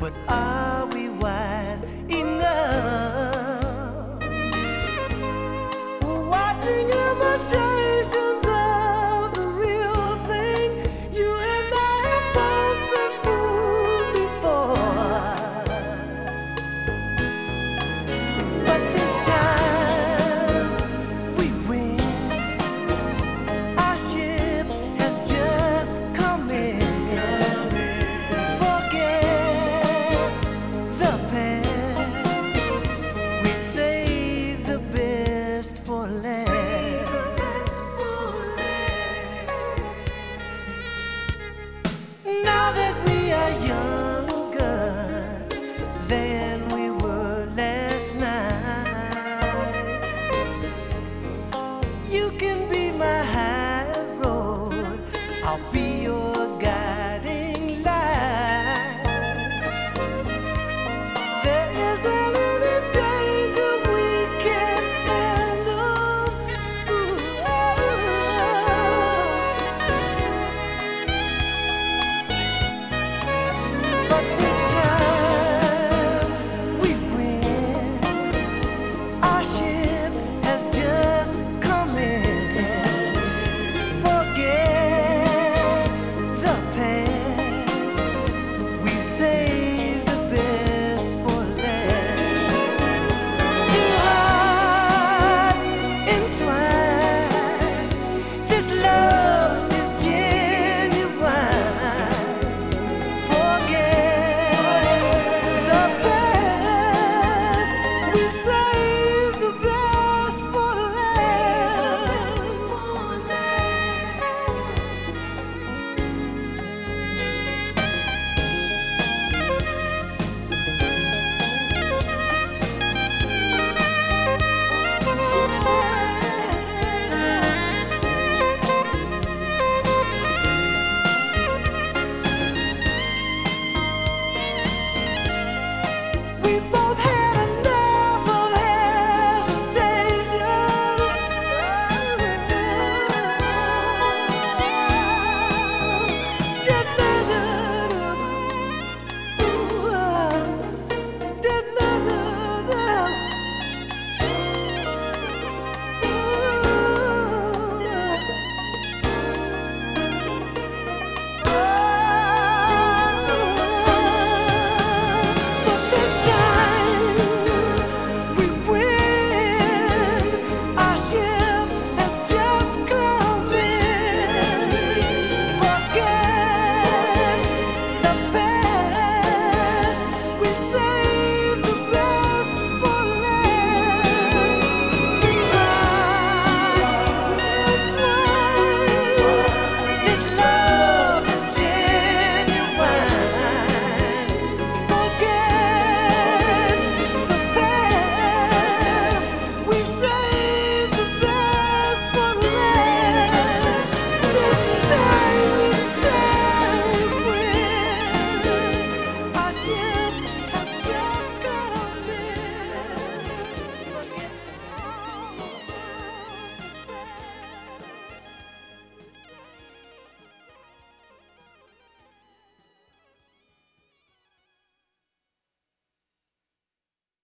But are we wise?